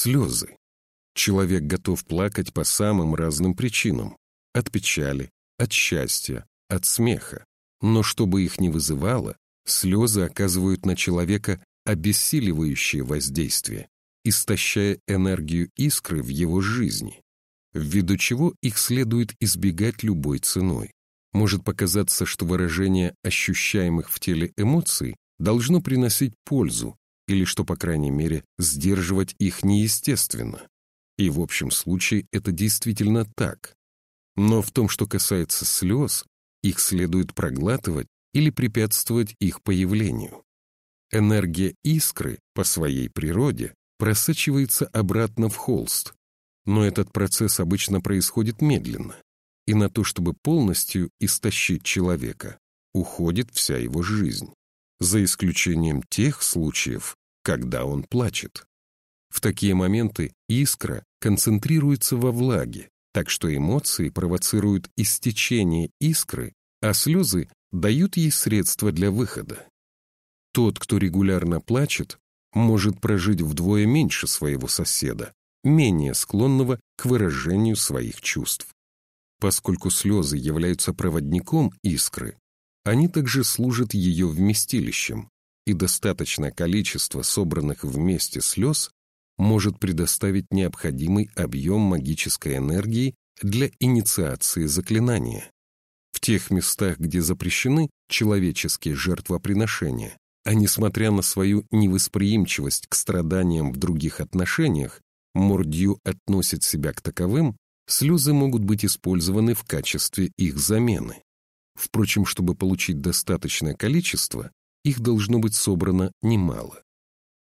Слезы. Человек готов плакать по самым разным причинам. От печали, от счастья, от смеха. Но чтобы их не вызывало, слезы оказывают на человека обессиливающее воздействие, истощая энергию искры в его жизни, ввиду чего их следует избегать любой ценой. Может показаться, что выражение ощущаемых в теле эмоций должно приносить пользу, или что, по крайней мере, сдерживать их неестественно. И в общем случае это действительно так. Но в том, что касается слез, их следует проглатывать или препятствовать их появлению. Энергия искры по своей природе просачивается обратно в холст, но этот процесс обычно происходит медленно, и на то, чтобы полностью истощить человека, уходит вся его жизнь, за исключением тех случаев, когда он плачет. В такие моменты искра концентрируется во влаге, так что эмоции провоцируют истечение искры, а слезы дают ей средства для выхода. Тот, кто регулярно плачет, может прожить вдвое меньше своего соседа, менее склонного к выражению своих чувств. Поскольку слезы являются проводником искры, они также служат ее вместилищем, и достаточное количество собранных вместе слез может предоставить необходимый объем магической энергии для инициации заклинания. В тех местах, где запрещены человеческие жертвоприношения, а несмотря на свою невосприимчивость к страданиям в других отношениях, Мордью относит себя к таковым, слезы могут быть использованы в качестве их замены. Впрочем, чтобы получить достаточное количество, их должно быть собрано немало.